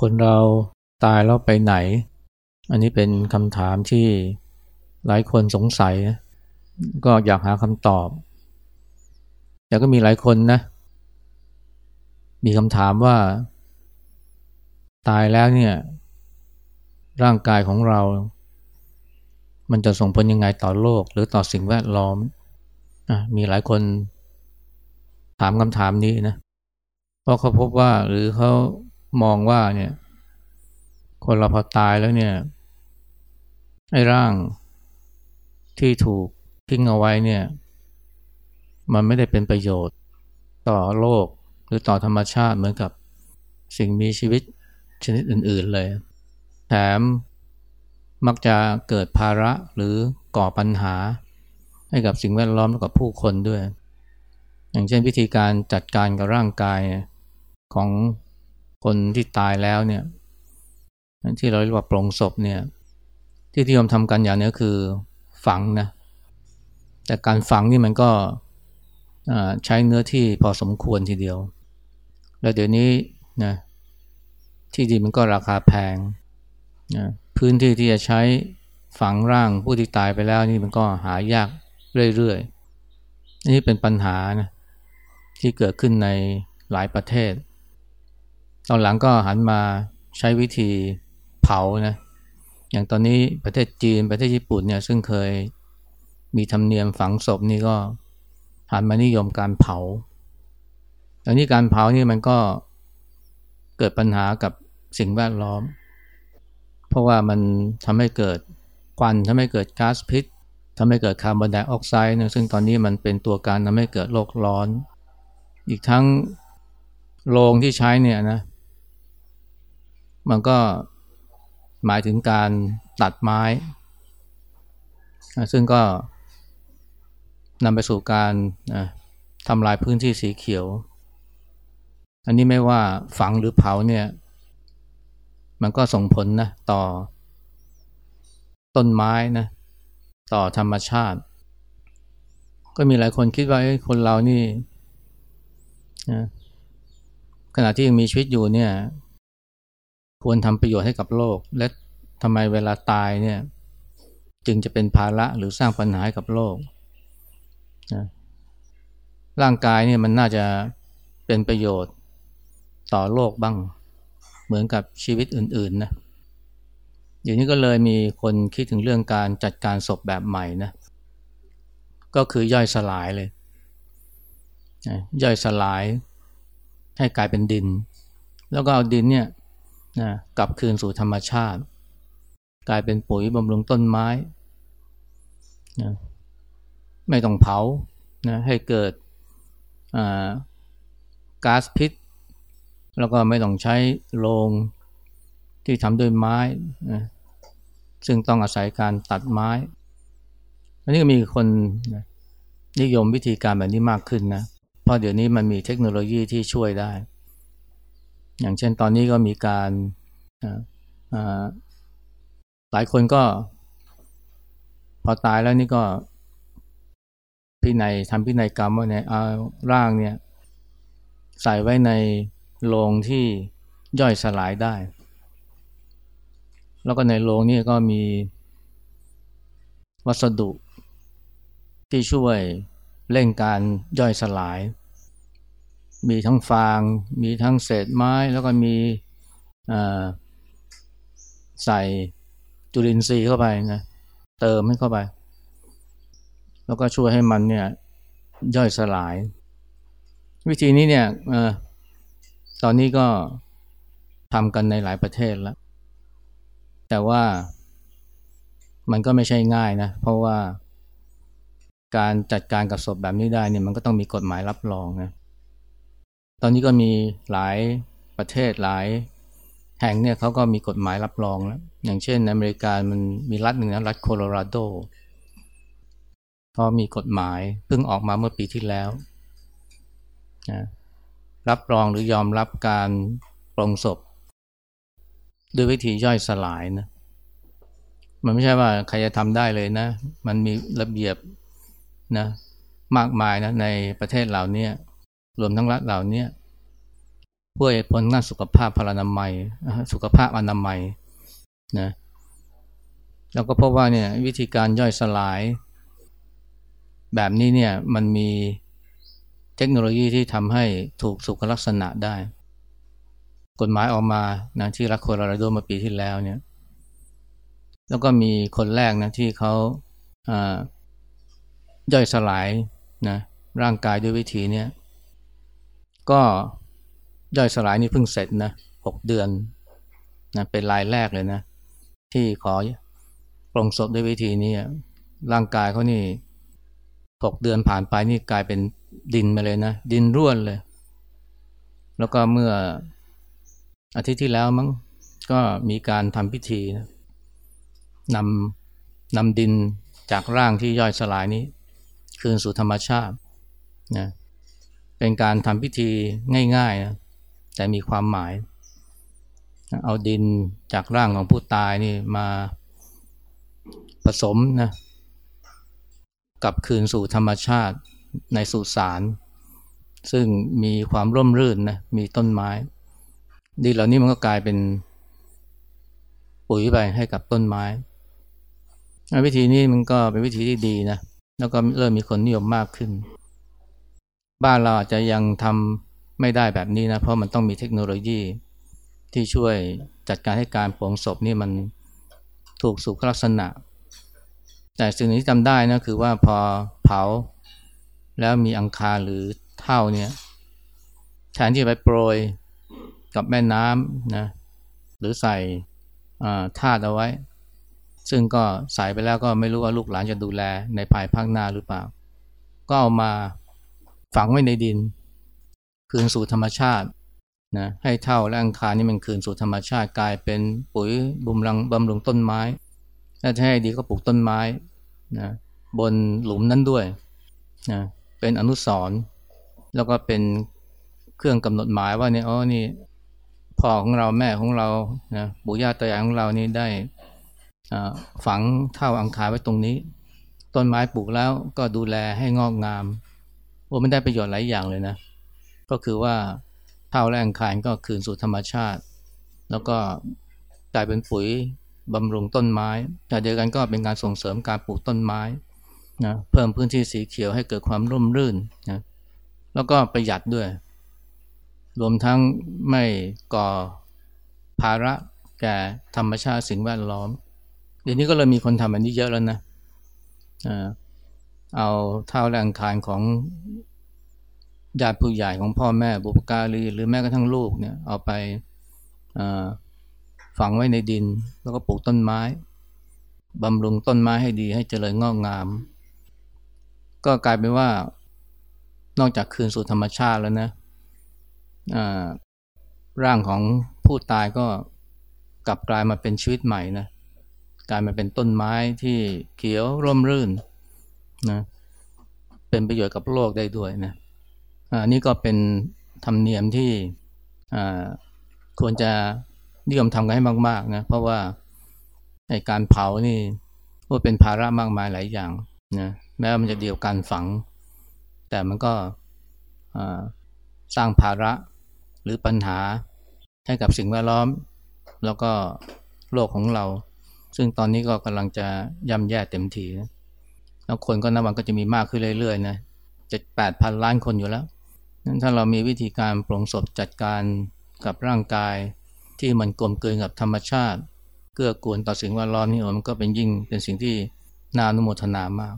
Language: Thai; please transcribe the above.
คนเราตายแล้วไปไหน อันนี้เป็นคำถามที่หลายคนสงสัย ก็อยากหาคำตอบ แต่ก็มีหลายคนนะ มีคำถามว่า ตายแล้วเนี่ย ร่างกายของเรา มันจะส่งผลยังไงต่อโลก หรือต่อสิ่งแวดล้อมอมีหลายคนถามคำถามนี้นะ เพราะเขาพบว่าหรือเขา มองว่าเนี่ย คนเราพอตายแล้วเนี่ยไอ้ร่างที่ถูกทิ้งเอาไว้เนี่ย มันไม่ได้เป็นประโยชน์ต่อโลกหรือต่อธรรมชาติเหมือนกับสิ่งมีชีวิตชนิดอื่น ๆเลย แถมมักจะเกิดภาระหรือก่อปัญหา ให้กับสิ่งแวดล้อมและกับผู้คนด้วย อย่างเช่นวิธีการจัดการกับร่างกายของ คนที่ตายแล้วเนี่ยที่เราเรียกว่าปรงศพเนี่ยที่ที่ยมทำกันอย่างนี้คือฝังนะแต่การฝังนี่มันก็ใช้เนื้อที่พอสมควรทีเดียว แล้วเดี๋ยวนี้นะที่ดินมันก็ราคาแพงนะพื้นที่ที่จะใช้ฝังร่างผู้ที่ตายไปแล้วนี่มันก็หายากเรื่อยๆนี่เป็นปัญหานะที่เกิดขึ้นในหลายประเทศ ตอนหลังก็หันมาใช้วิธีเผานะอย่างตอนนี้ประเทศจีนประเทศญี่ปุ่นเนี่ยซึ่งเคยมีธรรมเนียมฝังศพนี่ก็หันมานิยมการเผาแต่นี้การเผานี่มันก็เกิดปัญหากับสิ่งแวดล้อม เพราะว่ามันทำให้เกิดควันทำให้เกิดก๊าซพิษทำให้เกิดคาร์บอนไดออกไซด์นะซึ่งตอนนี้มันเป็นตัวการทำให้เกิดโลกร้อน อีกทั้งโรงที่ใช้เนี่ยนะ มันก็หมายถึงการตัดไม้ ซึ่งก็นำไปสู่การทำลายพื้นที่สีเขียว อันนี้ไม่ว่าฝังหรือเผาเนี่ย มันก็ส่งผลนะต่อต้นไม้นะต่อธรรมชาติ ก็มีหลายคนคิดว่าคนเรานี่นะขณะที่ยังมีชีวิตอยู่เนี่ย ควรทำประโยชน์ให้กับโลก และทำไมเวลาตายเนี่ยจึงจะเป็นภาระหรือสร้างปัญหาให้กับโลกนะร่างกายเนี่ยมันน่าจะเป็นประโยชน์ต่อโลกบ้าง เหมือนกับชีวิตอื่นๆนะอย่างนี้ก็เลยมีคนคิดถึงเรื่องการจัดการศพแบบใหม่นะก็คือย่อยสลายเลยย่อยสลายให้กลายเป็นดิน แล้วก็เอาดินเนี่ย นะกลับคืนสู่ธรรมชาติ กลายเป็นปุ๋ยบำรุงต้นไม้นะไม่ต้องเผานะให้เกิดก๊าซพิษ แล้วก็ไม่ต้องใช้โรงที่ทำด้วยไม้นะซึ่งต้องอาศัยการตัดไม้ อันนี้ก็มีคนนิยมวิธีการแบบนี้มากขึ้นนะ เพราะเดี๋ยวนี้มันมีเทคโนโลยีที่ช่วยได้ อย่างเช่นตอนนี้ก็มีการหลายคนก็ พอตายแล้วนี่ก็พินัยทำพินัยกรรมว่าเนี่ยเอาร่างเนี่ย ใส่ไว้ในโลงที่ย่อยสลายได้ แล้วก็ในโลงนี่ก็มีวัสดุที่ช่วยเร่งการย่อยสลาย มีทั้งฟาง มีทั้งเศษไม้แล้วก็มีใส่จุลินทรีย์เข้าไปนะเติมให้เข้าไป แล้วก็ช่วยให้มันเนี่ยย่อยสลาย วิธีนี้เนี่ยอตอนนี้ก็ทำกันในหลายประเทศแล้ว แต่ว่ามันก็ไม่ใช่ง่ายนะ เพราะว่าการจัดการกับศพแบบนี้ได้เนี่ยมันก็ต้องมีกฎหมายรับรองนะ ตอนนี้ก็มีหลายประเทศหลายแห่งเนี่ยเขาก็มีกฎหมายรับรองแล้ว อย่างเช่นในอเมริกามันมีรัฐหนึ่งนะรัฐโคโลราโดเขามีกฎหมายเพิ่งออกมาเมื่อปีที่แล้วนะรับรองหรือยอมรับการปรงศพ ด้วยวิธีย่อยสลายนะมันไม่ใช่ว่าใครจะทำได้เลยนะ มันมีระเบียบนะมากมายนะในประเทศเหล่านี้ รวมทั้งรัฐเหล่านี้เพื่อผลงานสุขภาพพลานามัย สุขภาพอนามัยนะแล้วก็พบว่าเนี่ยวิธีการย่อยสลาย แบบนี้เนี่ยมันมีเทคโนโลยีที่ทำให้ถูกสุขลักษณะได้ กฎหมายออกมานะที่รักโคโลราโดมาปีที่แล้วเนี่ยแล้วก็มีคนแรกนะที่เขาย่อยสลายนะร่างกายด้วยวิธีเนี้ ก็ย่อยสลายนี่เพิ่งเสร็จนะหกเดือนนะเป็นรายแรกเลยนะ ที่ขอปรงศพด้วยวิธีนี้ร่างกายเขานี่หกเดือนผ่านไปนี่กลายเป็นดินมาเลยนะ ดินร่วนเลย แล้วก็เมื่ออาทิตย์ที่แล้วมั้งก็มีการทำพิธีนะนำนำดินจากร่างที่ย่อยสลายนี้ คืนสู่ธรรมชาตินะ เป็นการทำพิธีง่ายๆนะแต่มีความหมาย เอาดินจากร่างของผู้ตายนี่มาผสมนะกับคืนสู่ธรรมชาติในสุสานซึ่งมีความร่มรื่นนะมีต้นไม้ ดินเหล่านี้มันก็กลายเป็นปุ๋ยไปให้กับต้นไม้ วิธีนี้มันก็เป็นวิธีที่ดีนะแล้วก็เริ่มมีคนนิยมมากขึ้น บ้านเราอาจจะยังทำไม่ได้แบบนี้นะเพราะมันต้องมีเทคโนโลยีที่ช่วยจัดการให้การปลงศพนี่มันถูกสุขลักษณะ แต่สิ่งที่จำได้นะคือว่าพอเผาแล้วมีอังคารหรือเท่าเนี่ยแทนที่ไปโปรยกับแม่น้ำนะหรือใส่ธาตุเอาไว้ ซึ่งก็ใส่ไปแล้วก็ไม่รู้ว่าลูกหลานจะดูแลในภายภาคหน้าหรือเปล่า ก็เอามา ฝังไว้ในดิน คืนสู่ธรรมชาตินะให้เท่าและอังคารนี่มันคืนสู่ธรรมชาติกลายเป็นปุ๋ยบุมรังบำรุงต้นไม้ถ้าจะให้ดีก็ปลูกต้นไม้นะบนหลุมนั้นด้วยนะเป็นอนุสรณ์แล้วก็เป็นเครื่องกำหนดหมายว่าเนี่ยอ๋อนี่พ่อของเราแม่ของเรานะปู่ย่าตายายของเรานี่ได้ฝังเท่าอังคารไว้ตรงนี้ ต้นไม้ปลูกแล้วก็ดูแลให้งอกงาม โอ้มันได้ประโยชน์หลายอย่างเลยนะ ก็คือว่าเท่าแรงคารก็คืนสู่ธรรมชาติ แล้วก็กลายเป็นปุ๋ยบำรุงต้นไม้แต่เดียวกันก็เป็นการส่งเสริมการปลูกต้นไม้นะเพิ่มพื้นที่สีเขียวให้เกิดความร่มรื่นนะแล้วก็ประหยัดด้วย รวมทั้งไม่ก่อภาระแก่ธรรมชาติสิ่งแวดล้อม เดี๋ยวนี้ก็เลยมีคนทำอันนี้เยอะแล้วนะ เอาเท่าแรงคารของญาติผู้ใหญ่ของพ่อแม่บุปการีหรือแม้กระทั่งลูกเนี่ยเอาไปฝังไว้ในดิน แล้วก็ปลูกต้นไม้บำรุงต้นไม้ให้ดีให้เจริญงอกงาม ก็กลายเป็นว่านอกจากคืนสู่ธรรมชาติแล้วนะร่างของผู้ตายก็กลับกลายมาเป็นชีวิตใหม่นะกลายมาเป็นต้นไม้ที่เขียวร่มรื่น นะเป็นประโยชน์กับโลกได้ด้วยนะอันนี้ก็เป็นธรรมเนียมที่ควรจะนิยมทำกันให้มาก ๆนะเพราะว่าในการเผานี่ว่าเป็นภาระมากมายหลายอย่างนะแม้ว่ามันจะเดียวกันฝัง แต่มันก็สร้างภาระหรือปัญหาให้กับสิ่งแวดล้อม แล้วก็โลกของเรา ซึ่งตอนนี้ก็กำลังจะย่ำแย่เต็มที แล้วคนก็นับวันก็จะมีมากขึ้นเรื่อยๆนะเจ็ดแปดพันล้านคนอยู่แล้วนั้นถ้าเรามีวิธีการปรงศพจัดการกับร่างกาย ที่มันกลมเกลืนกับธรรมชาติ เกื้อกูลต่อสิ่งแวดล้อมนี่มันก็เป็นยิ่งเป็นสิ่งที่น่าอนุโมทนามาก